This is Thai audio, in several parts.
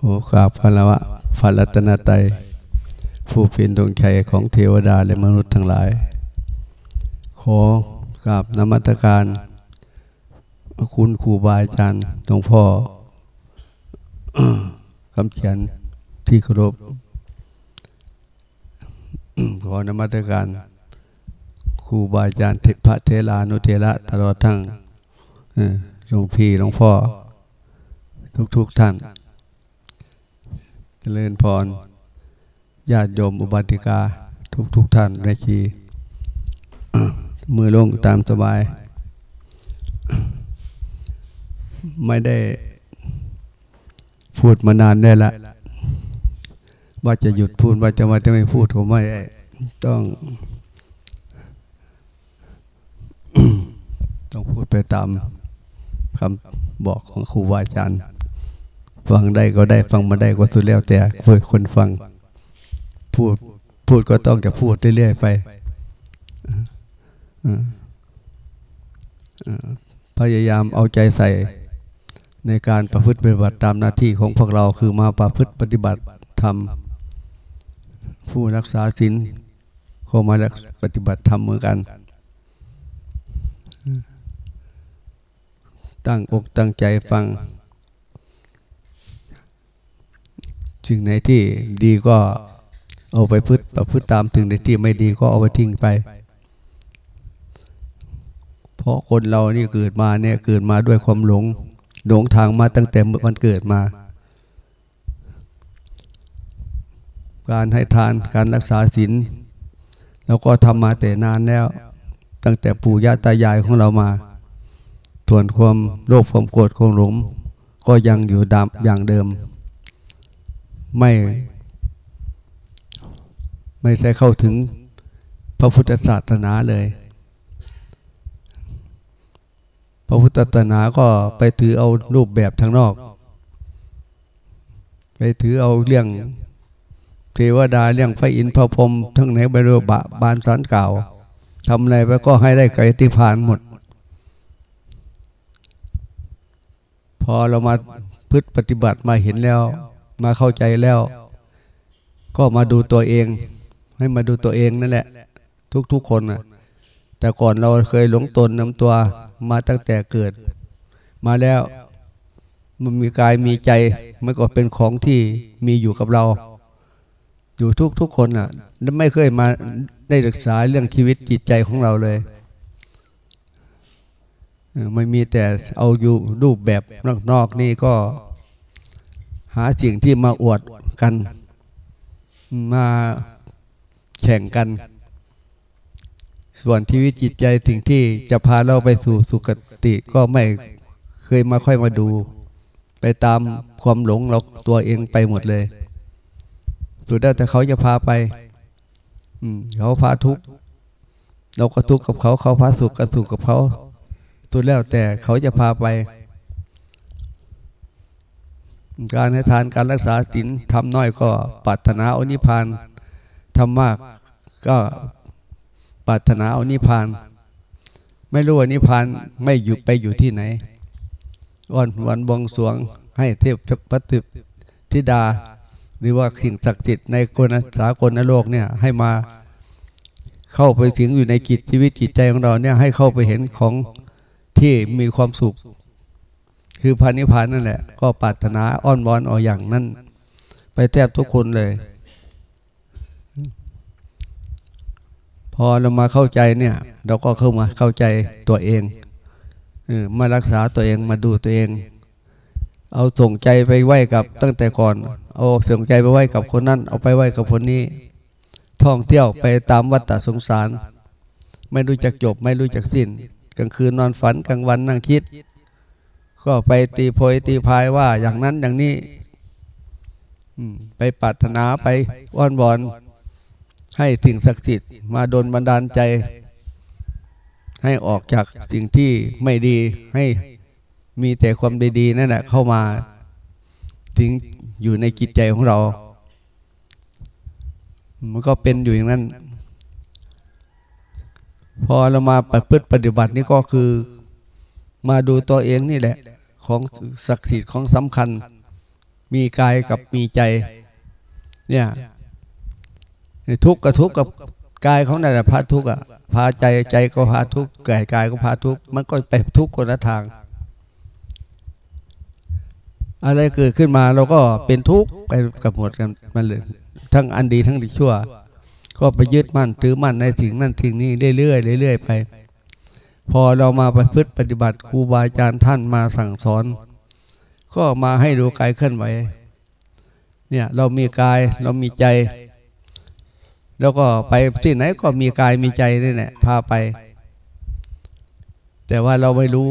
โอ้กราบพระวะพระรัตนตรัยผู้เป็นดวงใจของเทวดาและมนุษย์ทั้งหลาย ขอกราบนมัตการ คุณครูบาอาจารย์หลวงพ่อคำเขียนที่เคารพขอนมัตการครูบาอาจารย์เทพระเทลานุเทระตลอดทั้งหลวงพี่หลวงพ่อ ทุกๆทท่าน เจริญพรญาติโยมอุบัติกาทุกๆทท่านในชีมือลงตามสบาย ไม่ได้พูดมานานได้ละ ว่าจะหยุดพูดว่าจะว่าจะไม่พูดผมไม่ได้ต้อง ต้องพูดไปตามคำบอกของครูบาอาจารย์ ฟังได้ก็ได้ฟังมาได้ก็สุดแล้วแต่คนฟัง พูดพูดก็ต้องจะพูดเรื่อยๆไปพยายามเอาใจใส่ ในการประพฤติปฏิบัติตามหน้าที่ของพวกเราคือมาประพฤติปฏิบัติธรรมผู้รักษาศีลก็มาปฏิบัติธรรมเหมือนกัน ตั้งอกตั้งใจฟัง สิ่งไหนที่ดีก็เอาไปพฤติประพฤติตามถึงในที่ไม่ดีก็เอาไปทิ้งไป เพราะคนเรานี่เกิดมาเนี่ยเกิดมาด้วยความหลงหลงทางมาตั้งแต่มันเกิดมา การให้ทานการรักษาศีลเราก็ทำมาแต่นานแล้ว ตั้งแต่ปู่ย่าตายายของเรามาส่วนความโลภความโกรธความหลงก็ยังอยู่ดำอย่างเดิม ไม่ ไม่ใช่เข้าถึงพระพุทธศาสนาเลย พระพุทธศาสนาก็ไปถือเอารูปแบบทางนอก ไปถือเอาเรื่องเทวดาเรื่องพระอินทร์พระพรหมทั้งไหนบริบะบานสันเก่าทำอะไรไปก็ให้ได้ไกติพานหมด พอเรามาพึ่ปฏิบัติมาเห็นแล้ว มาเข้าใจแล้ว ก็มาดูตัวเอง ให้มาดูตัวเองนั่นแหละ ทุกๆคนนะแต่ก่อนเราเคยหลงตนนำตัวมาตั้งแต่เกิด มาแล้วมันมีกายมีใจมันก็เป็นของที่มีอยู่กับเรา อยู่ทุกทุกคนอะ แล้วไม่เคยมาได้ศึกษาเรื่องชีวิตจิตใจของเราเลยไม่มีแต่เอาอยู่รูปแบบนอกๆนี่ก็าสิ่งที่มาอวดกัน มาแข่งกัน ส่วนชีวิตจิตใจสิ่งที่จะพาเราไปสู่สุคติก็ไม่เคยมาค่อยมาดู ไปตามความหลงเราตัวเองไปหมดเลย สุดแล้วแต่เขาจะพาไปเขาพาทุกข์เราก็ทุกข์กับเขาเขาพาสุขก็สุขกับเขาสุดแล้วแต่เขาจะพาไป การให้ทานการรักษาศีลทำน้อยก็ปรารถนาอนิพานทำมากก็ปรารถนาอนิพาน ไม่รู้ว่านิพานไม่อยู่ไปอยู่ที่ไหนวันวันบวงสวงให้เทพพระติธิดา หรือว่าสิ่งศักดิ์สิทธิ์ในกลสากลนโลกเนี่ยให้มาเข้าไปสิงอยู่ในกิจชีวิตจิตใจของเราเนี่ยให้เข้าไปเห็นของที่มีความสุข คือพานิพานนั่นแหละ ก็ปรารถนาอ้อนวอนเอาอย่างนั้น ไปแทบทุกคนเลย พอเรามาเข้าใจเนี่ย เราก็เข้ามาเข้าใจตัวเองอมารักษาตัวเองมาดูตัวเอง เอาส่งใจไปไหวกับตั้งแต่ก่อน เอาส่งใจไปไหวกับคนนั้น เอาไปไหวกับคนนี้ ท่องเที่ยวไปตามวัฏสงสาร ไม่รู้จักจบ ไม่รู้จักสิ้น กลางคืนนอนฝันกลางวันนั่งคิด ก็ไปตีโพยตีพายว่าอย่างนั้นอย่างนี้ไปปรารถนาไปอ้อนวอน ให้สิ่งศักดิ์สิทธิ์มาโดนบันดาลใจ ให้ออกจากสิ่งที่ไม่ดีให้มีแต่ความดีๆนั่นแหละเข้ามาถึงอยู่ในจิตใจของเรา มันก็เป็นอยู่อย่างนั้น พอเรามาปฏิปฏิบัตินี่ก็คือ มาดูตัวเองนี่แหละ ของศักดิ์สิทธิ์ของสำคัญ มีกายกับมีใจ เนี่ยทุกข์กับทุกข์กับกายของนั่นแหละพาทุกข์อะพาใจใจก็พาทุกข์กายกายก็พาทุกข์มันก็ไปทุกข์คนละทาง อะไรเกิดขึ้นมาเราก็เป็นทุกข์ไปกับหมดกันมันเลยทั้งอันดีทั้งที่ชั่ว ก็ไปยึดมั่นถือมั่นในสิ่งนั้นสิ่งนี้เรื่อยๆเรื่อยๆไป พอเรามาประพฤติปฏิบัติครูบาอาจารย์ท่านมาสั่งสอน ก็มาให้ดูกายเคลื่อนไหวเนี่ยเรามีกายเรามีใจ แล้วก็ไปที่ไหนก็มีกายมีใจนี่แหละพาไป แต่ว่าเราไม่รู้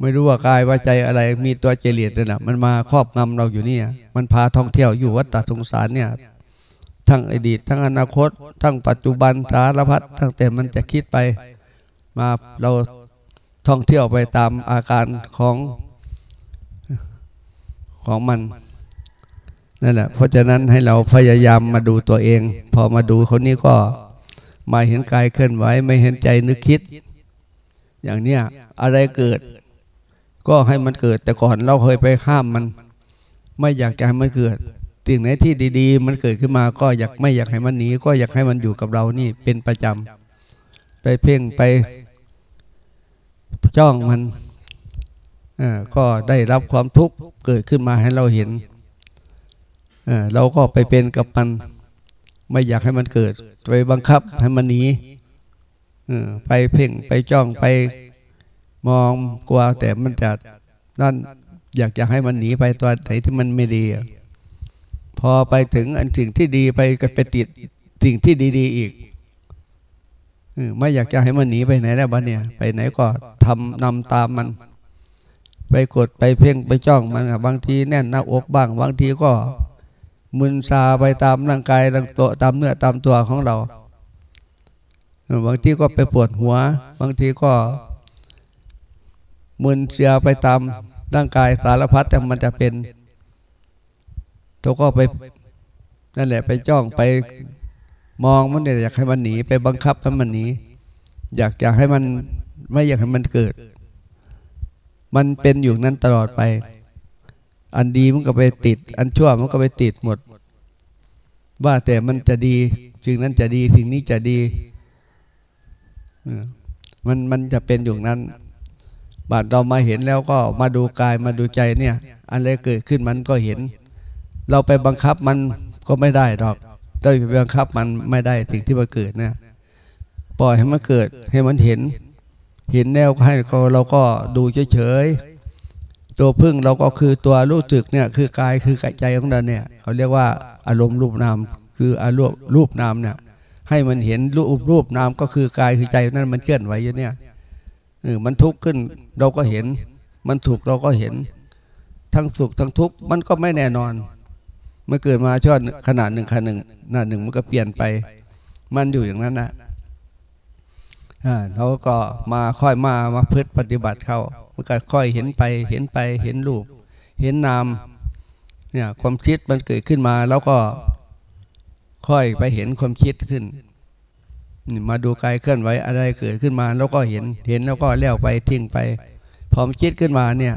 ไม่รู้ว่ากายว่าใจอะไร มีตัวเจริญนี่แหละมันมาครอบงำเราอยู่เนี่ย มันพาท่องเที่ยวอยู่วัดตาสงสารเนี่ย ทั้งอดีต ทั้งอนาคต ทั้งปัจจุบันสารพัดทั้งแต่มันจะคิดไปมาเราท่องเที่ยวไปตามอาการของของมันนั่นแหละเพราะฉะนั้นให้เราพยายามมาดูตัวเอง พอมาดูคนนี้ก็มาเห็นกายเคลื่อนไหวไม่เห็นใจนึกคิด อย่างเนี้ยอะไรเกิด ก็ให้มันเกิด แต่ก่อนเราเคยไปห้ามมัน ไม่อยากจะให้มันเกิด สิ่งไหนที่ดีๆ มันเกิดขึ้นมาก็อยากไม่อยากให้มันหนีก็อยากให้มันอยู่กับเรานี่เป็นประจำไปเพ่งไปจ้องมันก็ได้รับความทุกข์เกิดขึ้นมาให้เราเห็นเราก็ไปเป็นกับมัน ไม่อยากให้มันเกิด ไปบังคับให้มันหนีไปเพ่งไปจ้องไปมองกลัวแต่มันจะนั่นอยากจะให้มันหนีไปตัวไหนที่มันไม่ดี พอไปถึงอันสิ่งที่ดีไปก็ไปติดสิ่งที่ดี ๆ อีกไม่อยากจะให้มันหนีไปไหนแล้วบ้านเนี่ย ไปไหนก็ทำนำตามมัน ไปกดไปเพ่งไปจ้องมันบางทีแน่นหน้าอกบ้าง บางทีก็มึนซาไปตามร่างกายตัวตามเนื้อตามตัวของเรา บางทีก็ไปปวดหัว บางทีก็ มึนเสียไปตามร่างกายสารพัดแต่มันจะเป็น ตัวก็ไปนั่นแหละไปจ้องไปมองมันเนี่ยอยากให้มันหนีไปบังคับให้มันหนี อยากอยากให้มันไม่อยากให้มันเกิด มันเป็นอยู่นั้นตลอดไป อันดีมันก็ไปติด อันชั่วมันก็ไปติดหมด ว่าแต่มันจะดีสิ่งนั้นจะดีสิ่งนี้จะดีมันมันจะเป็นอยู่นั้นบาดเรามาเห็นแล้วก็มาดูกายมาดูใจเนี่ย อันอะไรเกิดขึ้นมันก็เห็น เราไปบังคับมันก็ไม่ได้หรอกเราไปบังคับมันไม่ได้สิ่งที่มันเกิดนะปล่อยให้มันเกิดให้มันเห็น เห็นแนวให้เราก็ดูเฉยๆตัวพึ่งเราก็คือตัวรู้จึกเนี่ยคือกายคือกใจของเราเนี่ยเขาเรียกว่าอารมณ์รูปนามคืออารมณ์รูปนามเนี่ยให้มันเห็นรูปรูปนามก็คือกายคือใจนั่นมันเคลื่อนไหวอยู่เนี่ยเออมันทุกข์ขึ้นเราก็เห็น มันถูกเราก็เห็น ทั้งสุขทั้งทุกข์มันก็ไม่แน่นอน เมื่อเกิดมาช่วขนาดหนึ่งขนาดหนึ่งหน้าหนึ่งมันก็เปลี่ยนไป มันอยู่อย่างนั้นนะเราก็มาค่อยมามาพืชปฏิบัติเขามันก็ค่อยเห็นไปเห็นไปเห็นรูป เห็นนามเนี่ยความคิดมันเกิดขึ้นมา แล้วก็ค่อยไปเห็นความคิดขึ้นมาดูกายเคลื่อนไหวอะไรเกิดขึ้นมา แล้วก็เห็นเห็นแล้วก็เลี้ยวไปทิ้งไปพอมคิดขึ้นมาเนี่ย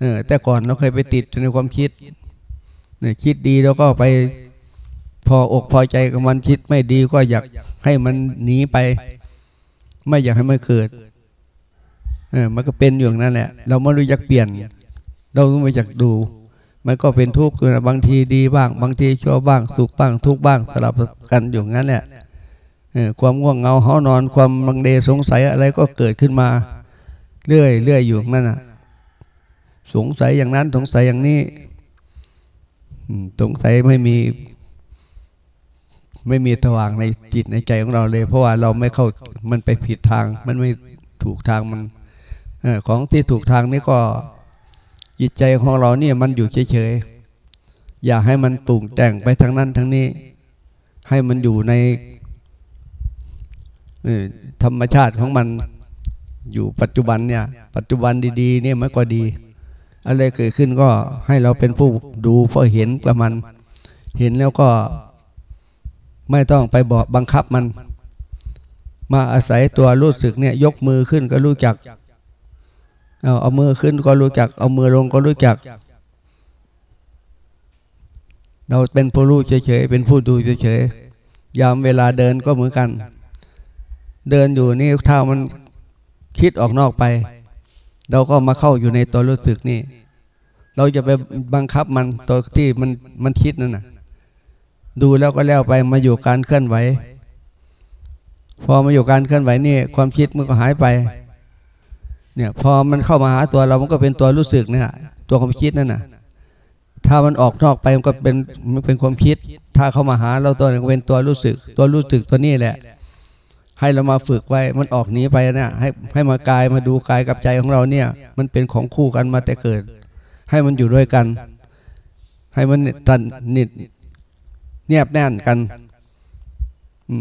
เออแต่ก่อนเราเคยไปติดในความคิด เนี่ยคิดดีแล้วก็ไปพออกพอใจกับมันคิดไม่ดีก็อยากให้มันหนีไป ไม่อยากให้มันเกิดเออมันก็เป็นอย่างนั้นแหละ เราไม่รู้จักเปลี่ยน เราต้องไปจักดู มันก็เป็นทุกข์อยู่นะบางทีดีบ้าง บางทีชั่วบ้าง สุขบ้าง ทุกข์บ้างสลับกันอยู่งั้นแหละความง่วงเงาเฮานอน ความบังเดสงสัยอะไรก็เกิดขึ้นมา เรื่อยเรื่อยอยู่นั่นน่ะ สงสัยอย่างนั้นสงสัยอย่างนี้ สงสัยไม่มี ไม่มีสว่างในจิตในใจของเราเลย เพราะว่าเราไม่เข้ามันไปผิดทาง มันไม่ถูกทางมันของที่ถูกทางนี่ก็จิตใจของเราเนี่ยมันอยู่เฉยๆอย่าให้มันปรุงแต่งไปทางนั้นทางนี้ ให้มันอยู่ในธรรมชาติของมันอยู่ปัจจุบันเนี่ย ปัจจุบันดีๆ เนี่ยมันก็ดี อะไรเกิดขึ้นก็ให้เราเป็นผู้ดูเพราะเห็นกับมัน เห็นแล้วก็ไม่ต้องไปบอกบังคับมัน มาอาศัยตัวรู้สึกเนี่ยยกมือขึ้นก็รู้จัก เอาเอามือขึ้นก็รู้จัก เอามือลงก็รู้จัก เราเป็นผู้รู้เฉยๆเป็นผู้ดูเฉยๆยามเวลาเดินก็เหมือนกัน เดินอยู่นี่ถ้ามันคิดออกนอกไป เราก็มาเข้าอยู่ในตัวรู้สึกนี่ เราจะไปบังคับมันตัวที่มันมันคิดนั่นน่ะ ดูแล้วก็แล้วไปมาอยู่การเคลื่อนไหว พอมาอยู่การเคลื่อนไหวนี่ความคิดมันก็หายไป เนี่ย พอมันเข้ามาหาตัวเรา มันก็เป็นตัวรู้สึกเนี่ยตัวความคิดนั่นน่ะ ถ้ามันออกนอกไปมันก็เป็นมันเป็นความคิด ถ้าเข้ามาหาเราตัวนึงเป็นตัวรู้สึก ตัวรู้สึกตัวนี้แหละ ให้เรามาฝึกไว้ มันออกหนีไปเนี่ยให้ให้มากายมาดูกายกับใจของเราเนี่ย มันเป็นของคู่กันมาแต่เกิด ให้มันอยู่ด้วยกัน ให้มันตันนิดเนียบแน่นกัน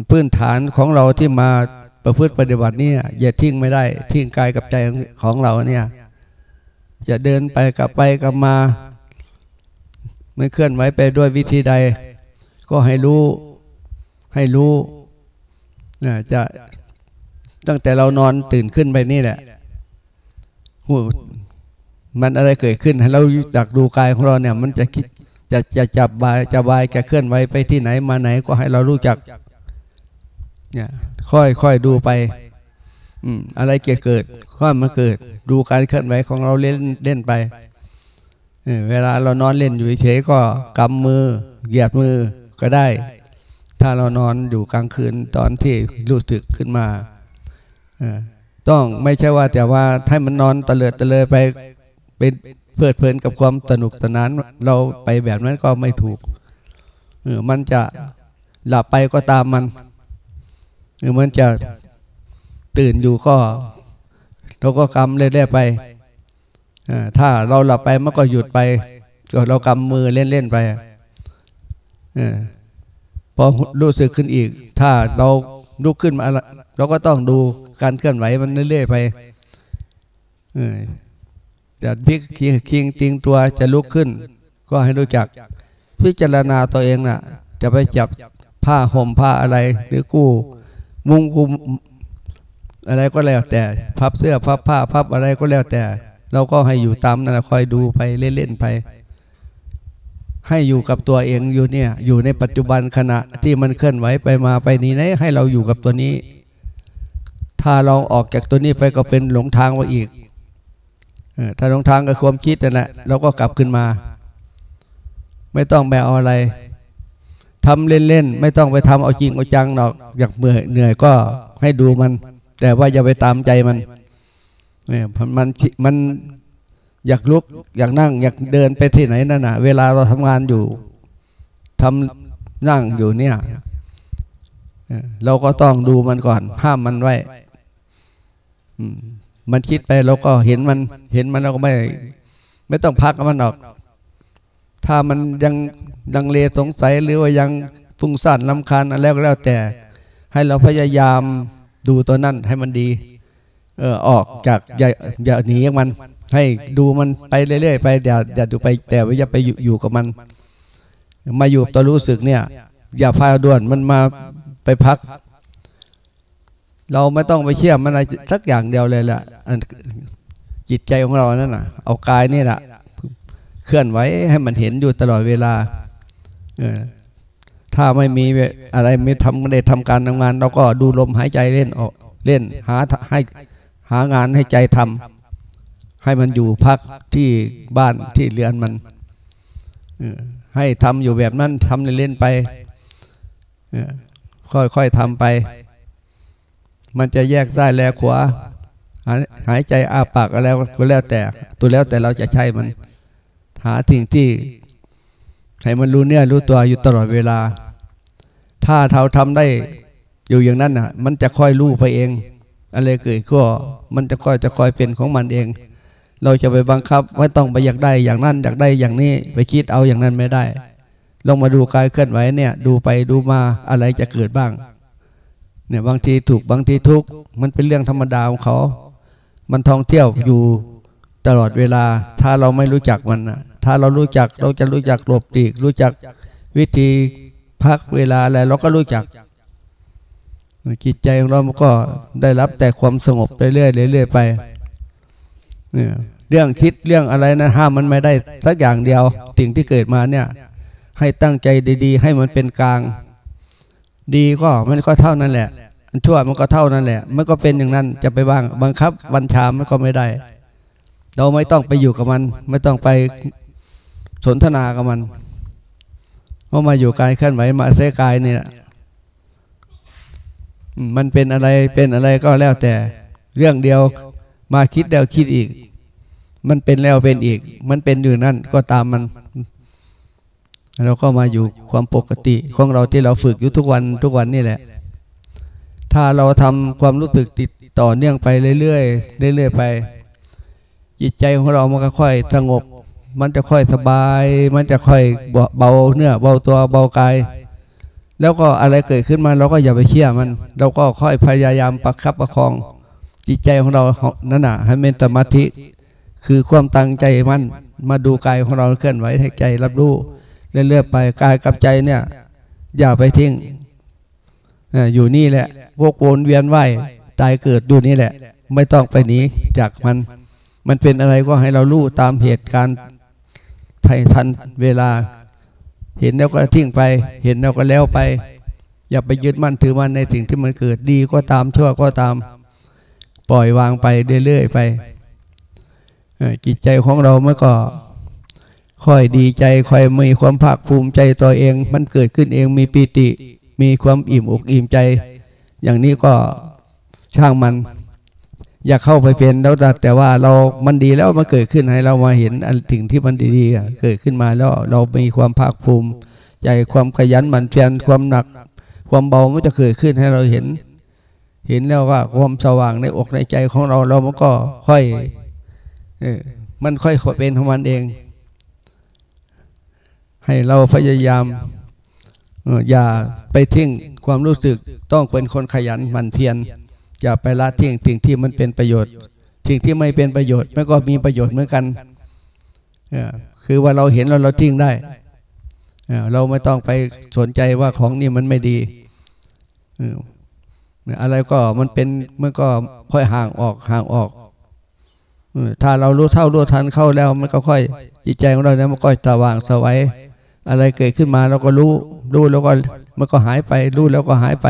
พื้นฐานของเราที่มาประพฤติปฏิบัติเนี่ยอย่าทิ้งไม่ได้ ทิ้งกายกับใจของเราเนี่ยจะเดินไปกลับไปกลับมาไม่เคลื่อนไหวไปด้วยวิธีใด ก็ให้รู้ให้รู้ จะตั้งแต่เรานอนตื่นขึ้นไปนี่แหละหูมันอะไรเกิดขึ้นให้เราจักดูกายของเราเนี่ย มันจะคิดจะจะจับบายจะบายจะเคลื่อนไหวไปที่ไหนมาไหนก็ให้เรารู้จัก เนี่ย ค่อยค่อยดูไป อืม อะไรเกิดเกิดค่อยมาเกิด ดูการเคลื่อนไหวของเราเล่นเล่นไปเวลาเรานอนเล่นอยู่เฉยก็กำมือเหยียดมือก็ได้ ถ้าเรานอนอยู่กลางคืนตอนที่รู้สึกขึ้นมา ต้องไม่ใช่ว่าแต่ว่าถ้ามันนอนตะเลิดตะเลยไปเป็นเพลิดเพลินกับความสนุกสนานเราไปแบบนั้นก็ไม่ถูกมันจะหลับไปก็ตามมันเออมันจะตื่นอยู่ก็เราก็กำเรื่อยๆไปถ้าเราหลับไปมันก็หยุดไปก็เรากำมือเล่นๆไป พอรู้สึกขึ้นอีก ถ้าเราลุกขึ้นมาเราก็ต้องดูการเคลื่อนไหวมันเรื่อยๆไปจะพิกคิงจริงตัวจะลุกขึ้น ก็ให้รู้จัก พิจารณาตัวเองนะ่ะ จะไปจับผ้าห่มผ้าอะไร หรือกู้มุงกุมอะไรก็แล้วแต่พับเสื้อพับผ้าพับอะไรก็แล้วแต่ เราก็ให้อยู่ตามนั่นคอยดูไปเล่นๆไป ให้อยู่กับตัวเองอยู่เนี่ย อยู่ในปัจจุบันขณะที่มันเคลื่อนไหวไปมาไปนี้นะให้เราอยู่กับตัวนี้ ถ้าเราออกจากตัวนี้ไปก็เป็นหลงทางว่าอีกถ้าหลงทางกับความคิดนั่นแหละเราก็กลับขึ้นมา ไม่ต้องไปเอาอะไรทำเล่นๆไม่ต้องไปทำเอาจริงเอาจังหรอกอยากเมื่อยเหนื่อยก็ให้ดูมัน แต่ว่าอย่าไปตามใจมันเนี่ยมันมัน อยากลุก อยากนั่ง อยากเดินไปที่ไหนนั่นน่ะเวลาเราทำงานอยู่ทำนั่งอยู่เนี่ยเราก็ต้องดูมันก่อน ห้ามมันไว้มันคิดไปเราก็เห็นมัน เห็นมันเราก็ไม่ ไม่ต้องพักมันออก ถ้ามันยังดังเลสงสัยหรือว่ายังฟุ้งซ่านลำคาญอะไรก็แล้วแต่ ให้เราพยายามดูตัวนั้นให้มันดี เออออกจากอย่าอย่าหนีมัน ให้ดูมันไปเรื่อยๆไปอย่าอย่าดูไปแต่ว่าอย่าไปอยู่กับมัน มาอยู่ตัวรู้สึกเนี่ย อย่าพาด่วนมันมาไปพัก เราไม่ต้องไปเชื่อมันอะไรสักอย่างเดียวเลยแหละจิตใจของเรานั่นน่ะ เอากายนี่แหละเคลื่อนไหวให้มันเห็นอยู่ตลอดเวลาถ้าไม่มีอะไรไม่ทำไม่ได้ทำการทำงาน เราก็ดูลมหายใจเล่นออกเล่นหาให้หางานให้ใจทำ ให้มันอยู่พักที่บ้านที่เรือนมันให้ทำอยู่แบบนั้นทำเล่นๆไปค่อยๆทำไป มันจะแยกซ้ายแลขวาหายใจอาปากอะไรก็แล้วแต่ ตัวแล้วแต่เราจะใช้มัน หาสิ่งที่ให้มันรู้เนี่ยรู้ตัวอยู่ตลอดเวลา ถ้าเราทำได้อยู่อย่างนั้นน่ะ มันจะค่อยรู้ไปเอง อะไรเกิดก็มันจะค่อยจะค่อยเป็นของมันเอง เราจะไปบังคับไม่ต้องไปอยากได้อย่างนั้นอยากได้อย่างนี้ไปคิดเอาอย่างนั้นไม่ได้ ลองมาดูกายเคลื่อนไหวเนี่ย ดูไปดูมาอะไรจะเกิดบ้าง เนี่ยบางทีถูกบางทีทุกมันเป็นเรื่องธรรมดาของเขา มันท่องเที่ยวอยู่ตลอดเวลา ถ้าเราไม่รู้จักมันนะถ้าเรารู้จักเราจะรู้จักหลบปีกรู้จักวิธีพักเวลาอะไรเราก็รู้จักจิตใจของเราก็ได้รับแต่ความสงบเรื่อยๆเรื่อยๆไป เนี่ยเรื่องคิดเรื่องอะไรนะห้ามมันไม่ได้สักอย่างเดียวสิ่งที่เกิดมาเนี่ย ให้ตั้งใจดี ๆ ให้มันเป็นกลาง ดีก็มันก็เท่านั้นแหละอันชั่วมันก็เท่านั้นแหละ มันก็เป็นอย่างนั้นจะไปบ้างบังคับบัญชามันก็ไม่ได้ เราไม่ต้องไปอยู่กับมัน ไม่ต้องไปสนทนากับมันเพราะมาอยู่กายเคลื่อนไหวมาเสกายเนี่ยมันเป็นอะไรเป็นอะไรก็แล้วแต่เรื่องเดียว มาคิดแล้วคิดอีก มันเป็นแล้วเป็นอีก มันเป็นอยู่นั่นก็ตามมันเราก็มาอยู่ความปกติของเราที่เราฝึกอยู่ทุกวันทุกวันนี่แหละ ถ้าเราทำความรู้สึกติดต่อเนื่องไปเรื่อยๆเรื่อยๆไป จิตใจของเรามันก็ค่อยสงบ มันจะค่อยสบาย มันจะค่อยเบาเนื้อเบาตัวเบากายแล้วก็อะไรเกิดขึ้นมาเราก็อย่าไปเชื่อมัน เราก็ค่อยพยายามประคับประคอง จิตใจของเรานั่นน่ะให้เป็นสมาธิ คือความตั้งใจมันมาดูกายของเราเคลื่อนไหวให้ใจรับรู้เรื่อยๆไปกายกับใจเนี่ย อย่าไปทิ้งอยู่นี่แหละพวกวนเวียนไหวตายเกิดอยู่นี่แหละ ไม่ต้องไปหนีจากมัน มันเป็นอะไรก็ให้เรารู้ตามเหตุการณ์ไทยทันเวลา เห็นแล้วก็ทิ้งไป เห็นแล้วก็แล้วไป อย่าไปยึดมั่นถือมั่นในสิ่งที่มันเกิดดีก็ตามชั่วก็ตาม ปล่อยวางไปเรื่อยๆไปจิตใจของเราเมื่อก็ค่อยดีใจค่อยมีความภาคภูมิใจตัวเอง มันเกิดขึ้นเองมีปีติ มีความอิ่มอกอิ่มใจ อย่างนี้ก็ช่างมัน อยากเข้าไปเป็นแล้วแต่แต่ว่าเรามันดีแล้วมันเกิดขึ้นให้เรามาเห็นอันสิ่งที่มันดีๆเกิดขึ้นมาแล้วเรามีความภาคภูมิ ใจความขยันหมั่นเพียรความหนัก ความเบามันจะเกิดขึ้นให้เราเห็น เห็นแล้วว่าความสว่างในอกในใจของเราเรามันก็ค่อยเออมันค่อยเป็นของมันเอง ให้เราพยายามอย่าไปทิ้งความรู้สึกต้องเป็นคนขยันหมั่นเพียรอย่าไปละทิ้งสิ่งที่มันเป็นประโยชน์สิ่งที่ไม่เป็นประโยชน์มันก็มีประโยชน์เหมือนกันคือว่าเราเห็นแล้วเราทิ้งได้เราไม่ต้องไปสนใจว่าของนี่มันไม่ดี อะไรก็มันเป็นมันก็ค่อยห่างออกห่างออกถ้าเรารู้เท่ารู้ทันเข้าแล้ว มันก็ค่อยจิตใจของเราเนี่ยมันก็สว่างสวัยอะไรเกิดขึ้นมาเราก็รู้รู้แล้วก็มันก็หายไป รู้แล้วก็หายไป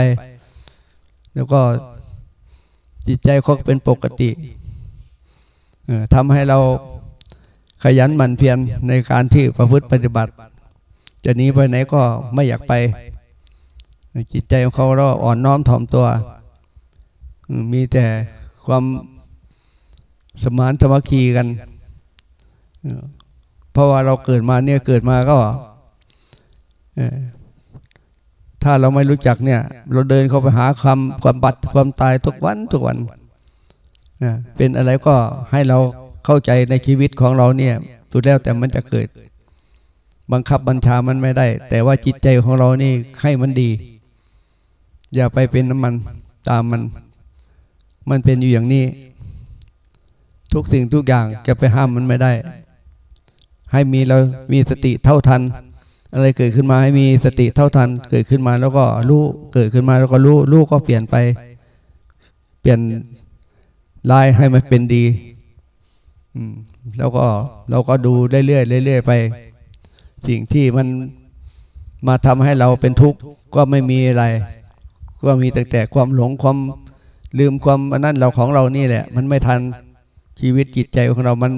แล้วก็จิตใจเขาเป็นปกติทำให้เราขยันหมั่นเพียรในการที่ประพฤติปฏิบัติ จะหนีไปไหนก็ไม่อยากไป จิตใจของเขาเราอ่อนน้อมถ่อมตัว มีแต่ความสมานสมัคคีกัน เพราะว่าเราเกิดมาเนี่ยเกิดมาก็ถ้าเราไม่รู้จักเนี่ย เราเดินเข้าไปหาความความบัตรความตายทุกวันทุกวันนะเป็นอะไรก็ให้เราเข้าใจในชีวิตของเราเนี่ยสุดแล้วแต่มันจะเกิด บังคับบัญชามันไม่ได้ แต่ว่าจิตใจของเรานี่ให้มันดี อย่าไปเป็นน้ำมันตามมัน มันเป็นอยู่อย่างนี้ ทุกสิ่งทุกอย่างจะไปห้ามมันไม่ได้ ให้มีเรามีสติเท่าทัน อะไรเกิดขึ้นมาให้มีสติเท่าทัน เกิดขึ้นมาแล้วก็รู้เกิดขึ้นมาแล้วก็รู้รู้ก็เปลี่ยนไป เปลี่ยนลายให้มันเป็นดีแล้วก็เราก็ดูเรื่อยๆเรื่อยๆไป สิ่งที่มันมาทำให้เราเป็นทุกข์ก็ไม่มีอะไร ก็มีแต่แต่ความหลงความลืมความอันนั้นเราของเรานี่แหละ มันไม่ทันชีวิตจิตใจของเรามัน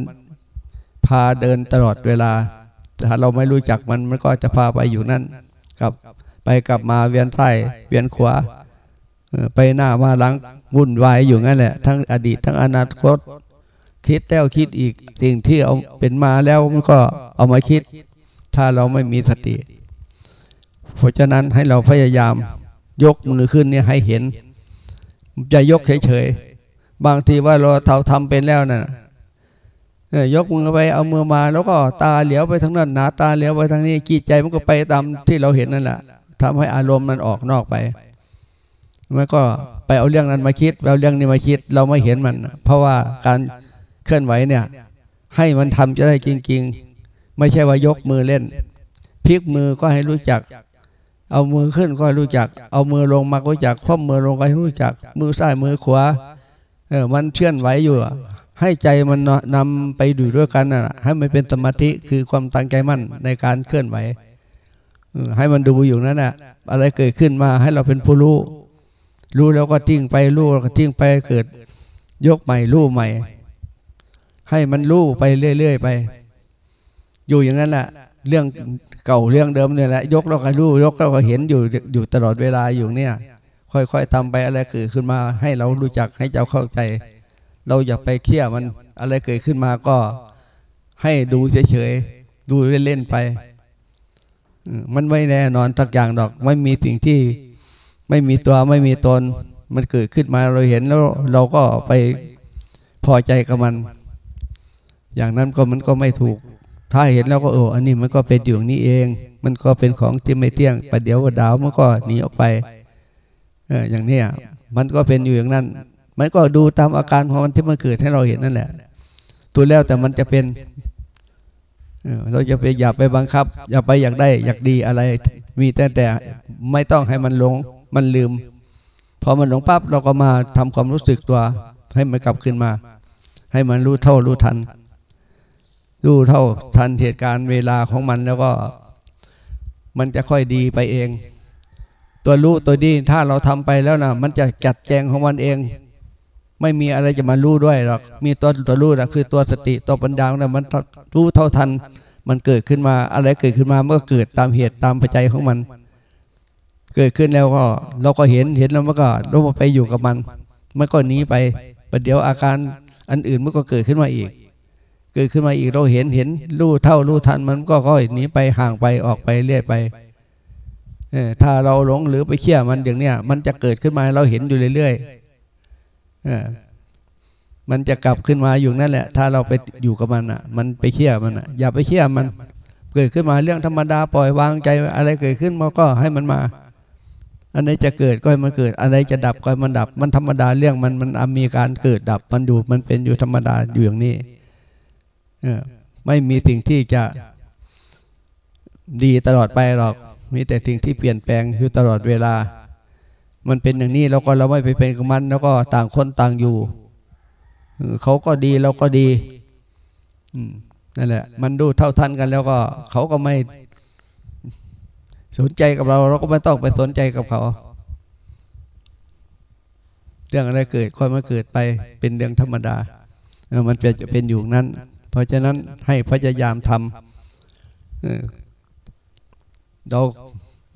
พาเดินตลอดเวลาถ้าเราไม่รู้จักมันมันก็จะพาไปอยู่นั่นกลับ ไปกลับมาเวียนซ้ายเวียนขวาไปหน้ามาหลังวุ่นวายอยู่งั้นแหละ ทั้งอดีตทั้งอนาคต คิดแล้วคิดอีกสิ่งที่เอาเป็นมาแล้วมันก็เอามาคิด ถ้าเราไม่มีสติ เพราะฉะนั้นให้เราพยายาม ยกมือขึ้นเนี่ยให้เห็น จะยกเฉยๆ บางทีว่าเราเท่าทำเป็นแล้วน่ะยกมือไปเอามือมา แล้วก็ตาเหลียวไปทางนั้นหนาตาเหลียวไปทางนี้จิตใจมันก็ไปตามที่เราเห็นนั่นแหละทำให้อารมณ์มันออกนอกไปมันก็ไปเอาเรื่องนั้นมาคิดเอาเรื่องนี้มาคิด เราไม่เห็นมัน เพราะว่าการเคลื่อนไหวเนี่ย ให้มันทำจะได้จริง ๆ ไม่ใช่ว่ายกมือเล่นพลิกมือก็ให้รู้จัก เอามือขึ้นก็รู้จัก เอามือลงมาก็รู้จักคว่ำมือลงก็รู้จัก มือซ้ายมือขวาเออมันเคลื่อนไหวอยู่ ให้ใจมันนำไปอยู่ด้วยกันนะให้มันเป็นสมาธิคือความตั้งใจมั่นในการเคลื่อนไหวให้มันดูอยู่นั่นนะอะไรเกิดขึ้นมาให้เราเป็นผู้รู้ รู้แล้วก็ทิ้งไปรู้แล้วก็ทิ้งไปเกิด ยกใหม่รู้ใหม่ ให้มันรู้ไปเรื่อยๆไป อยู่อย่างนั้นแหละเรื่อง เก่าเรื่องเดิมเนี่ยแหละยกเราก็รู้ยกเราก็เห็นอยู่อยู่ตลอดเวลาอยู่เนี่ย ค่อยๆทำไปอะไรเกิดขึ้นมาให้เรารู้จักให้เจ้าเข้าใจ เราอย่าไปเคี่ยมันอะไรเกิดขึ้นมาก็ ให้ดูเฉยๆดูเล่นๆไปมันไม่แน่นอนทักอย่างดอก ไม่มีสิ่งที่ไม่มีตัวไม่มีตน มันเกิดขึ้นมาเราเห็นแล้วเราก็ไปพอใจกับมัน อย่างนั้นก็มันก็ไม่ถูก ถ้าเห็นแล้วก็โอ้อันนี้มันก็เป็นอยู่นี้เอง มันก็เป็นของที่ไม่เที่ยงประเดี๋ยวดาวมันก็หนีออกไปเอออย่างนี้มันก็เป็นอยู่อย่างนั้น มันก็ดูตามอาการของมันที่มันเกิดให้เราเห็นนั่นแหละ ตัวแล้วแต่มันจะเป็นเราจะไปอย่าไปบังคับ อย่าไปอยากได้อยากดีอะไร มีแต่แต่ไม่ต้องให้มันหลงมันลืมพอมันหลงปั๊บเราก็มาทำความรู้สึกตัว ให้มันกลับขึ้นมา ให้มันรู้เท่ารู้ทัน รู้เท่าทันเหตุการณ์เวลาของมันแล้วก็มันจะค่อยดีไปเอง ตัวรู้ตัวดีถ้าเราทำไปแล้วนะมันจะจัดแจงของมันเอง ไม่มีอะไรจะมารู้ด้วยหรอกมีตัวตัวรู้นะคือตัวสติตัวปัญญาเนี่ยมันรู้เท่าทัน มันเกิดขึ้นมาอะไรเกิดขึ้นมาเมื่อเกิดตามเหตุตามปัจจัยของมัน เกิดขึ้นแล้วก็ เราก็เห็นเห็นแล้วมันก็เราไปอยู่กับมันมันก็หนีไปประเดี๋ยวอาการอันอื่นมันก็เกิดขึ้นมาอีก เกิดขึ้นมาอีกเราเห็นเห็นรู้เท่ารู้ทันมันก็ค่อยหนีไปห่างไปออกไปเรื่อยไปถ้าเราหลงหรือไปเขี่ยมันอย่างเนี้ยมันจะเกิดขึ้นมาเราเห็นอยู่เรื่อยๆมันจะกลับขึ้นมาอยู่นั่นแหละ ถ้าเราไปอยู่กับมันอะ มันไปเขี่ยมันอะ อย่าไปเขี่ยมัน เกิดขึ้นมาเรื่องธรรมดาปล่อยวางใจอะไรเกิดขึ้นมาก็ให้มันมา อันไหนจะเกิดก็ให้มันเกิดอันไหนจะดับก็ให้มันดับ มันธรรมดาเรื่องมันมันมีการเกิดดับมันอยู่มันเป็นอยู่ธรรมดาอยู่อย่างนี้ ไม่มีสิ่งที่จะดีตลอดไปหรอก มีแต่สิ่งที่เปลี่ยนแปลงอยู่ตลอดเวลา มันเป็นอย่างนี้เราก็เราไม่ไปเป็นกับมัน แล้วก็ต่างคนต่างอยู่ เขาก็ดีเราก็ดีนั่นแหละ มันดูเท่าทันกันแล้วก็เขาก็ไม่สนใจกับเรา เราก็ไม่ต้องไปสนใจกับเขา เรื่องอะไรเกิดค่อยมาเกิดไปเป็นเรื่องธรรมดา มันจะเป็นอยู่นั้น เพราะฉะนั้นให้พยายามทำเรา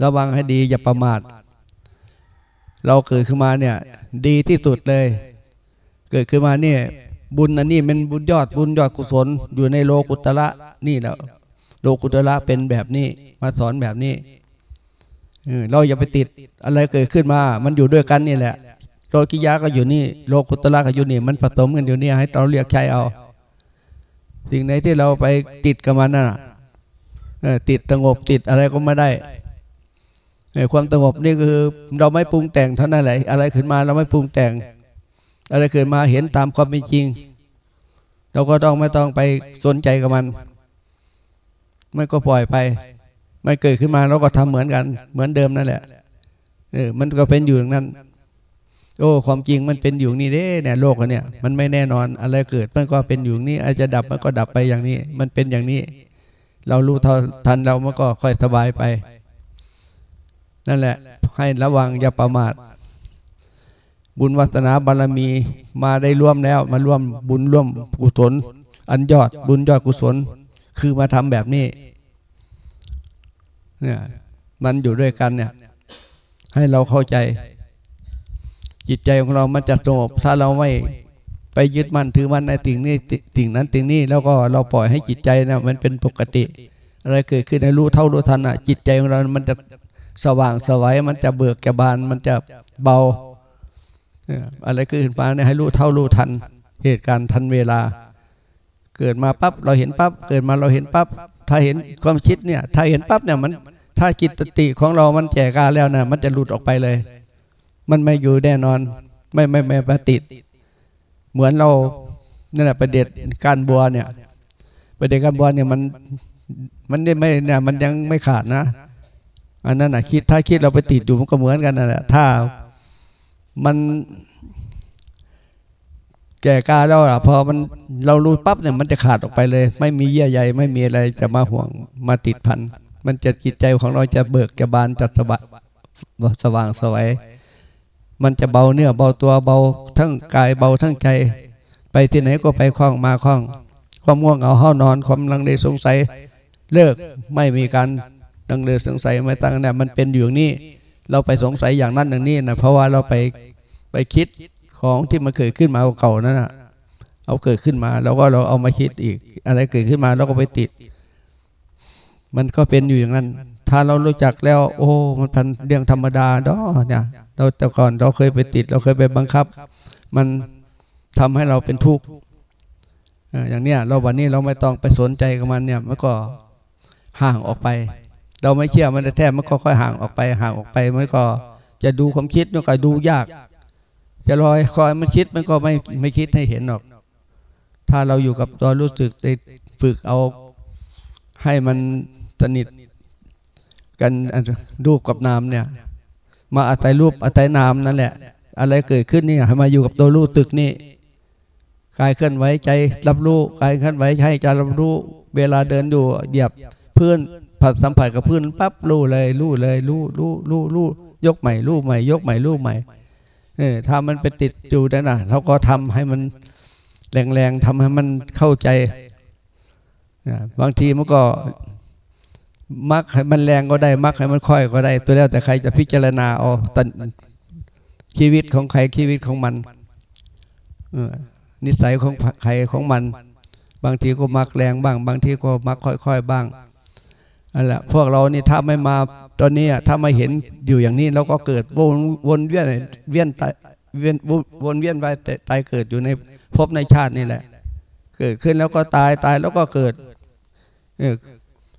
ระวังให้ดีอย่าประมาท เราเกิดขึ้นมาเนี่ย ดีที่สุดเลย เกิดขึ้นมาเนี่ย บุญอันนี้เป็นบุญยอดบุญยอดกุศล อยู่ในโลกุตระนี่แหละโลกุตระเป็นแบบนี้ มาสอนแบบนี้เราอย่าไปติดอะไรเกิดขึ้นมา มันอยู่ด้วยกันนี่แหละ โลกิยาก็อยู่นี่ โลกุตละก็อยู่นี่ มันผสมกันอยู่นี่ให้เราเรียกใช้เอา สิ่งไหนที่เราไปติดกับมันน่ะติดสงบติดอะไรก็ไม่ได้ความสงบนี่คือเราไม่ปรุงแต่งเท่านั้นแหละอะไรขึ้นมาเราไม่ปรุงแต่ง อะไรเกิดมาเห็นตามความเป็นจริง เราก็ต้องไม่ต้องไปสนใจกับมัน ไม่ก็ปล่อยไป ไมันเกิดขึ้นมาเราก็ทำเหมือนกัน เหมือนเดิมนั่นแหละเออมันก็เป็นอยู่อย่างนั้น โอ้ความจริงมันเป็นอยู่นี่เด้เนี่ยโลกเนี่ยมันไม่แน่นอนอะไรเกิดมันก็เป็นอยู่นี่อาจจะดับมันก็ดับไปอย่างนี้ มันเป็นอย่างนี้ เรารู้ทันเรามันก็ค่อยสบายไป นั่นแหละ ให้ระวังอย่าประมาทบุญวัฒนาบารมีมาได้ร่วมแล้ว มาร่วมบุญร่วมกุศล อันยอดบุญยอดกุศล คือมาทำแบบนี้เนี่ยมันอยู่ด้วยกันเนี่ย ให้เราเข้าใจ จิตใจของเรามันจะสงบถ้าเราไม่ไปยึดมั่นถือมั่นในสิ่งนี้สิ่งนั้นสิ่งนี้แล้วก็เราปล่อยให้จิตใจนะมันเป็นปกติ อะไรเกิดขึ้นให้รู้เท่ารู้ทันอะจิตใจของเรา มันจะสว่างสวัยมันจะเบิกแกบานมันจะเบาอะไรเกิดขึ้นมาเนี่ยให้รู้เท่ารู้ทัน เหตุการณ์ทันเวลา เกิดมาปั๊บเราเห็นปั๊บเกิดมาเราเห็นปั๊บถ้าเห็นความคิดเนี่ย ถ้าเห็นปั๊บเนี่ยมัน ถ้าจิตติของเรามันแก่กาแล้วนะมันจะหลุดออกไปเลย มันไม่อยู่แน่นอน ไม่ไม่ไม่ปติดเหมือนเรานั่นแหละประเด็จการบัวเนี่ย ประเด็จการบัวเนี่ยมันมันไม่เนี่ยมันยังไม่ขาดนะอันนั้นนะคิดถ้าคิดเราไปติดอยู่มันก็เหมือนกันนั่นแหละถ้ามันแก่กาแล้วอะพอมันเรารู้ปั๊บเนี่ยมันจะขาดออกไปเลย ไม่มีเยื่อใยไม่มีอะไรจะมาห่วงมาติดพันมันจะจิตใจของเราจะเบิกจะบานจะสบายสว่างสวัย มันจะเบาเนื้อเบาตัวเบาทั้งกายเบาทั้งใจ ไปที่ไหนก็ไปคล้องมาคล้อง ความง่วงเอาห้านอนความลังเลสงสัยเลิกไม่มีการลังเลสงสัยไม่ตั้งเนี่ยมันเป็นอยู่อย่างนี้ เราไปสงสัยอย่างนั้นอย่างนี้นะเพราะว่าเราไปไปคิดของที่มันเกิดขึ้นมาเก่านั้นนะเอาเกิดขึ้นมาแล้วก็เราเอามาคิดอีก อะไรเกิดขึ้นมาเราก็ไปติด มันก็เป็นอยู่อย่างนั้น ถ้าเรารู้จักแล้ว โอ้ มันเป็นเรื่องธรรมดาดอเนี่ยเราแต่ก่อนเราเคยไปติด เราเคยไปบังคับ มันทำให้เราเป็นทุกข์อย่างเนี้ยเราวันนี้เราไม่ต้องไปสนใจกับมันเนี่ยมันก็ห่างออกไป เราไม่เชื่อมันแท้มันก็ค่อยห่างออกไปห่างออกไปมันก็จะดูความคิดมันก็ดูยาก จะลอยคอยมันคิดมันก็ไม่ไม่คิดให้เห็นหรอก ถ้าเราอยู่กับตัวรู้สึกได้ฝึกเอาให้มันสนิท กันรูปกับนามเนี่ย มาอาศัยรูปอาศัยนามนั่นแหละ อะไรเกิดขึ้นนี่ให้มาอยู่กับตัวรู้ตึกนี่กายเคลื่อนไหวใจรับรู้กายเคลื่อนไหวให้ใจรับรู้ เวลาเดินอยู่เหยียบพื้นผัดสัมผัสกับพื้นปั๊บรู้เลยรู้เลยรู้รู้รู้รู้ยกใหม่รู้ใหม่ ยกใหม่รู้ใหม่เออถ้ามันไปติดอยู่นั่นน่ะเราก็ทำให้มันแรงๆทำให้มันเข้าใจบางทีมันก็ มักให้มันแรงก็ได้ มักให้มันค่อยก็ได้ ตัวแล้วแต่ใครจะพิจารณาเอาตันชีวิตของใครชีวิตของมันนิสัยของใครของมัน บางทีก็มักแรงบ้าง บางทีก็มักค่อยๆบ้างนั่นแหละพวกเรานี่ถ้าไม่มาตอนนี้ถ้าไม่เห็นอยู่อย่างนี้เราก็เกิดวนวนเวียนเวียนตายเวียนวนเวียนไปตายเกิดอยู่ในภพในชาตินี่แหละ เกิดขึ้นแล้วก็ตายตายแล้วก็เกิด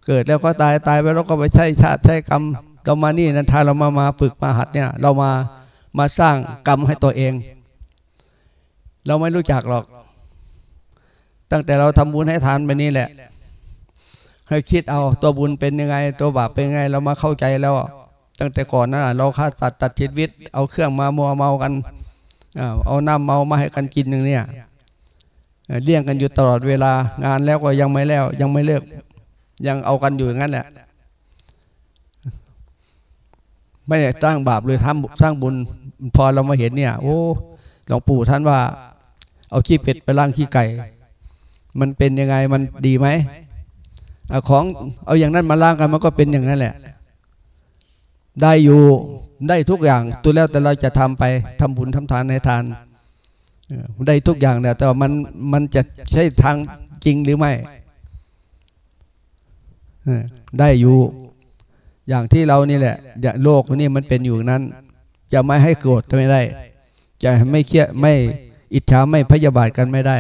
เกิดแล้วก็ตายตายไปแล้วก็ไปใช้ชาติใช้กรรมเรามานี่นั้นถ้าเรามามาฝึกมาหัดเนี่ย เรามามาสร้างกรรมให้ตัวเอง เราไม่รู้จักหรอก ตั้งแต่เราทำบุญให้ทานไปนี่แหละ ให้คิดเอาตัวบุญเป็นยังไง ตัวบาปเป็นยังไง เรามาเข้าใจแล้ว ตั้งแต่ก่อนนะเราฆ่าตัดตัดชีวิต เอาเครื่องมามัวเมากันเอาน้ำเมามาให้กันกินหนึ่งเนี่ยเลี้ยงกันอยู่ตลอดเวลางานแล้วก็ยังไม่แล้วยังไม่เลิก ยังเอากันอยู่อย่างนั้นแหละไม่ได้สร้างบาปเลยทำสร้างบุญพอเรามาเห็นเนี่ย โอ้หลวงปู่ท่านว่า เอาขี้เป็ดไปล้างขี้ไก่ มันเป็นยังไงมันดีไหมอของเอาอย่างนั้นมาล้างกันมันก็เป็นอย่างนั้นแหละ ได้อยู่ได้ทุกอย่างตัวแล้วแต่เราจะทำไปทำบุญทำทานในทานได้ทุกอย่างเนี่ยแต่ว่ามันมันจะใช่ทางจริงหรือไม่ ได้อยู่ อย่างที่เรานี่แหละโลกนี้มันเป็นอยู่นั้น จะไม่ให้โกรธไม่ได้ จะไม่เครียดไม่อิจฉาไม่พยาบาทกันไม่ได้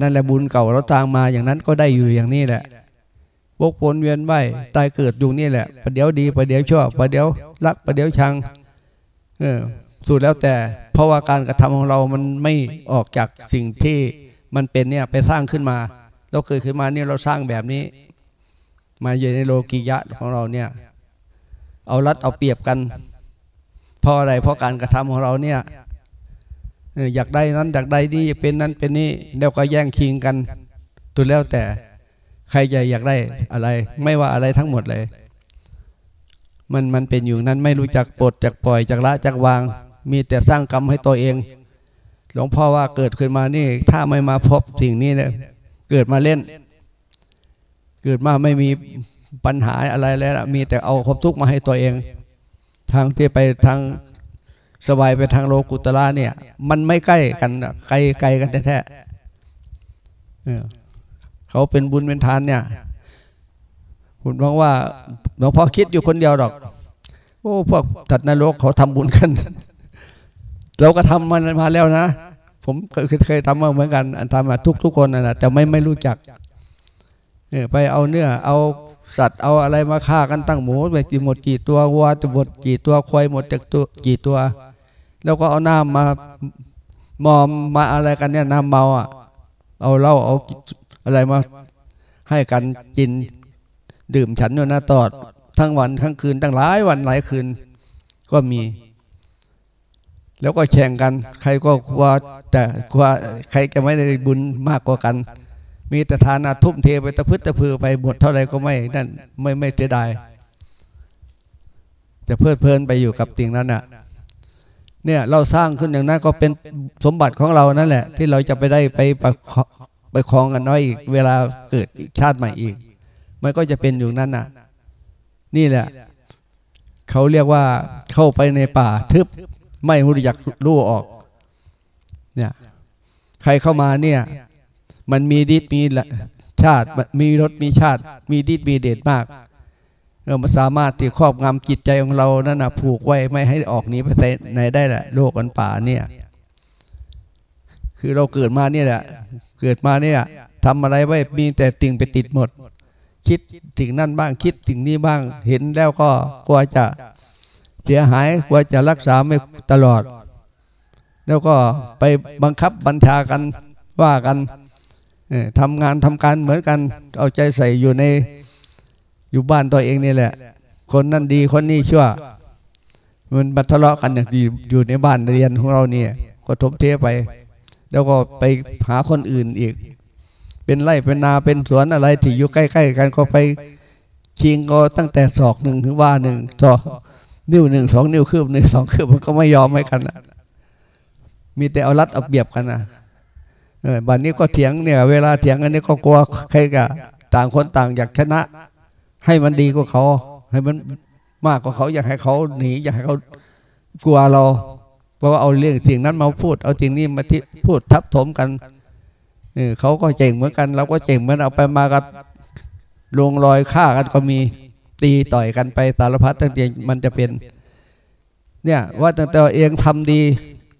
นั่นแหละบุญเก่าเราตางมาอย่างนั้นก็ได้อยู่อย่างนี้แหละวกวนเวียนไหวตายเกิดอยู่นี่แหละประเดี๋ยวดีประเดี๋ยวชอบประเดี๋ยวรักประเดี๋ยวชัง เออสุดแล้วแต่ เพราะว่าการกระทำของเรามันไม่ออกจากสิ่งที่มันเป็นเนี่ยไปสร้างขึ้นมา เราเกิดขึ้นมาเนี่ยเราสร้างแบบนี้ มาอยู่ในโลกียะของเราเนี่ย เอารัดเอาเปรียบกัน เพราะอะไรเพราะการกระทำของเราเนี่ยอยากได้นั้นอยากได้นี่เป็นนั้นเป็นนี่แล้วก็แย่งชิงกันตัวแล้วแต่ใครจะอยากได้อะไร ไม่ว่าอะไรทั้งหมดเลย มันมันเป็นอยู่นั้นไม่รู้จักปลดจากปล่อยจากละจากวาง มีแต่สร้างกรรมให้ตัวเอง หลวงพ่อว่าเกิดขึ้นมานี่ ถ้าไม่มาพบสิ่งนี้เนี่ยเกิดมาเล่น เกิดมาไม่มีปัญหาอะไรแล้ว มีแต่เอาความทุกข์มาให้ตัวเอง ทางที่ไปทางสบายไปทางโลกุตละเนี่ย มันไม่ใกล้กันไกลไกลกันแท้ๆเขาเป็นบุญเป็นทานเนี่ยคุณบอกว่าหลวงพ่อคิดอยู่คนเดียวหรอก โอ้พวกตัดนรกเขาทำบุญกัน เราก็ทำมันมาแล้วนะ ผมเคยทำมาเหมือนกันทำมาทุกทุกคนนะแต่ไม่ไม่รู้จัก ไปเอาเนื้อเอาสัตว์เอาอะไรมาฆ่ากันตั้งหมูไปจีหมดกี่ตัววัวจะหมดกี่ตัวควายหมดจากตัวกี่ตัว แล้วก็เอาน้ำมามอมมาอะไรกันเนี่ยน้ำเมาอะเอาเหล้าเอาอะไรมาให้กันกินดื่มฉันอยู่นะตอดทั้งวันทั้งคืนตั้งหลายวันหลายคืน ก็มี แล้วก็แข่งกัน ใครก็กลัวแต่กลัวใครจะไม่ได้บุญมากกว่ากัน มีแต่ทานาทุ่มเทไปตะพึดตะพือไปหมดเท่าไรก็ไม่นั่นไม่ไม่เสียดายจะเพลิดเพลินไปอยู่กับสิ่งนั้นน่ะ เนี่ยเราสร้างขึ้นอย่างนั้นก็เป็นสมบัติของเรานั่นแหละ ที่เราจะไปได้ไปไปครองกันน้อยอีกเวลาเกิดอีกชาติใหม่อีก มันก็จะเป็นอยู่นั้นน่ะ นี่แหละ เขาเรียกว่าเข้าไปในป่าทึบไม่รู้จักรู้ออก เนี่ย ใครเข้ามาเนี่ย มันมีดิษมีละชาติ มีรสมีชาติ มีดิษมีเดชมาก เราสามารถที่ครอบงำจิตใจของเรานั่นนะผูกไว้ไม่ให้ออกหนีไปไหนได้แหละโลกอันป่าเนี่ย คือเราเกิดมาเนี่ยแหละ เกิดมาเนี่ยทำอะไรไว้มีแต่ติ่งไปติดหมด คิดถึงนั่นบ้างคิดถึงนี้บ้างเห็นแล้วก็กลัวจะเสียหายกลัวจะรักษาไม่ตลอด แล้วก็ไปบังคับบัญชากันว่ากัน ทำงานทำการเหมือนกัน เอาใจใส่อยู่ในอยู่บ้านตัวเองนี่แหละ คนนั่นดีคนนี้ชั่ว มันมาทะเลาะกันอย่างอยู่ในบ้านเรียนของเราเนี่ยก็ทบเทไป แล้วก็ไปหาคนอื่นอีก เป็นไร่เป็นนาเป็นสวนอะไรที่อยู่ใกล้ๆกันก็ไปชิงก็ตั้งแต่ศอกหนึ่งถึงว่าหนึ่งศอกนิ้วหนึ่งสองนิ้วคืบหนึ่งสองคืบมันก็ไม่ยอมให้กันนะมีแต่เอารัดเอาเปรียบกันนะ เออบัดนนี้ก็เถียงเนี่ย เวลาเถียงกันนี้ก็กลัวใครกะต่างคนต่างอยากชนะ ให้มันดีกว่าเขา ให้มันมากกว่าเขาอยากให้เขาหนีอยากให้เขากลัวเรา เพราะว่าเอาเรื่องสิ่งนั้นมาพูด เอาสิ่งนี้มาที่พูดทับถมกันเขาก็เจ๋งเหมือนกันเราก็เจ๋งเหมือนเอาไปมากันลงรอยฆ่ากันก็มีตีต่อยกันไปสารพัดตั้งแต่มันจะเป็น เนี่ยว่าตั้งแต่เองทำดี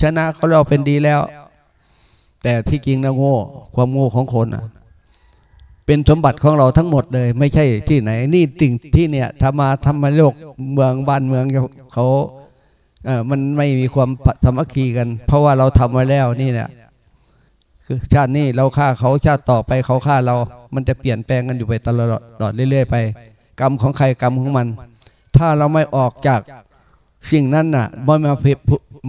ชนะเขาเราเป็นดีแล้ว แต่ที่จริงนะโง่ความโง่ของคนอะ เป็นสมบัติของเราทั้งหมดเลย ไม่ใช่ที่ไหน นี่สิ่งที่เนี่ยทำมาทำมาโลกเมืองบ้านเมืองเขาเออมันไม่มีความสมัคคีกัน เพราะว่าเราทำมาแล้วนี่เนี่ยคือชาตินี้เราฆ่าเขาชาติต่อไปเขาฆ่าเรา มันจะเปลี่ยนแปลงกันอยู่ไปตลอดเรื่อย ๆ ไป กรรมของใครกรรมของมัน ถ้าเราไม่ออกจาก สิ่งนั้นน่ะไม่มา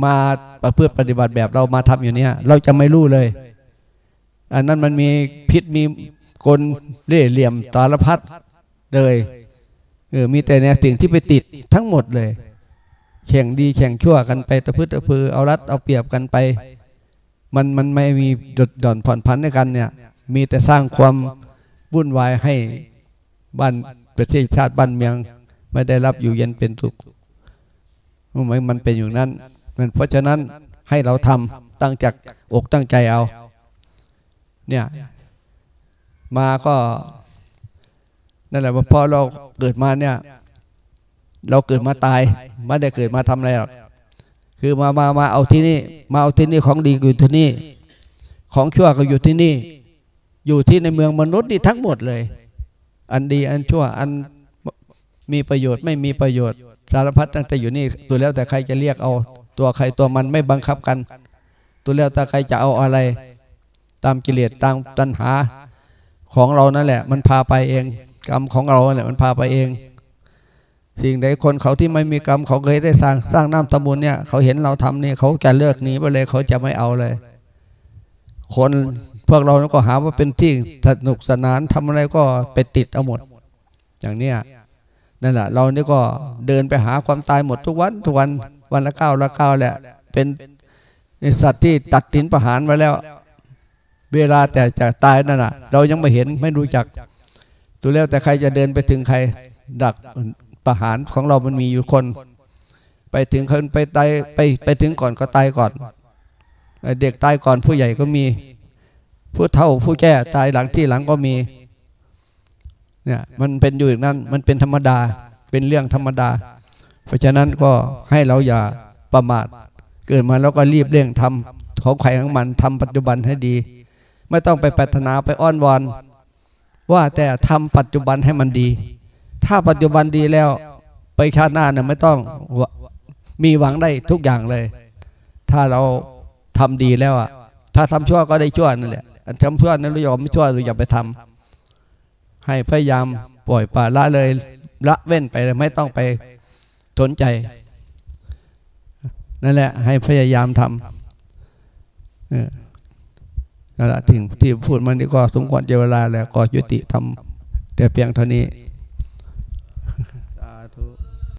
มาประพฤติปฏิบัติแบบเรามาทำอยู่เนี้ยเราจะไม่รู้เลย อันนั้นมันมีพิษมีกลเล่เหลี่ยมตาลพัดเลยเออมีแต่เนี่ยสิ่งที่ไปติดทั้งหมดเลย แข่งดีแข่งชั่วกันไปตะพื้นตะพือเอารัดเอาเปรียบกันไป มันมันไม่มีจดดดอนผ่อนพันในกันเนี่ย มีแต่สร้างความวุ่นวายให้บ้านประเทศชาติบ้านเมือง ไม่ได้รับอยู่เย็นเป็นสุข มันมันเป็นอยู่นั้นมันเพราะฉะนั้นให้เราทำตั้งจากอกตั้งใจเอา เนี่ยมาก็นั่นแหละว่าพอเราเกิดมาเนี่ย เราเกิดมาตายไม่ได้เกิดมาทำอะไรหรอกคือมามามาเอาที่นี่ มาเอาที่นี่ของดีอยู่ที่นี่ ของชั่วก็อยู่ที่นี่ อยู่ที่ในเมืองมนุษย์นี่ทั้งหมดเลย อันดีอันชั่วอันมีประโยชน์ไม่มีประโยชน์ สารพัดตั้งแต่อยู่นี่ตัวแล้วแต่ใครจะเรียกเอา ตัวใครตัวมันไม่บังคับกัน ตัวแล้วแต่ใครจะเอาอะไร ตามกิเลสตามตัณหาของเรานั่นแหละ มันพาไปเอง กรรมของเราเนี่ยมันพาไปเอง สิ่งใดคนเขาที่ไม่มีกรรมเขาเคยได้สร้างสร้างน้ำตะมุนเนี่ยเขาเห็นเราทำนี่เขาจะเลิกหนีไปเลยเขาจะไม่เอาเลย คนพวกเราก็หาว่าเป็นที่สนุกสนานทำอะไรก็ไปติดเอาหมด อย่างเนี้ย นั่นแหละเรานี่ก็เดินไปหาความตายหมดทุกวันทุกวันวันละเก้าละเก้าแหละ เป็นสัตว์ที่ตัดตินประหารไว้แล้ว เวลาแต่จะตายนั่นน่ะเรายังไม่เห็นไม่รู้จัก ตัวแล้วแต่ใครจะเดินไปถึงใคร ดักประหารของเรามันมีอยู่คน ไปถึงคนไปตายไปไปถึงก่อนก็ตายก่อน เด็กตายก่อนผู้ใหญ่ก็มี ผู้เฒ่าผู้แก่ตายหลังที่หลังก็มี เนี่ยมันเป็นอยู่อย่างนั้นมันเป็นธรรมดาเป็นเรื่องธรรมดา เพราะฉะนั้นก็ให้เราอย่าประมาท เกิดมาแล้วก็รีบเร่งทำของใครของมันทำปัจจุบันให้ดี ไม่ต้องไปปรารถนาไปอ้อนวอนว่าแต่ทำปัจจุบันให้มันดี ถ้าปัจจุบันดีแล้วไปชาติหน้าเนี่ยไม่ต้องมีหวังได้ทุกอย่างเลย ถ้าเราทำดีแล้วอะถ้าทำชั่วก็ได้ชั่วนั่นแหละทำชั่วนั้นเรายอมไม่ชั่วเราอย่าไปทำ ให้พยายามปล่อยปละละเลยละเว้นไปไม่ต้องไปสนใจ นั่นแหละ ให้พยายามทำนั่นแหละถึงที่พูดมันนี่ก็สมควรเจเวลาแล้วก็ยุติทำแต่เพียงเท่านี้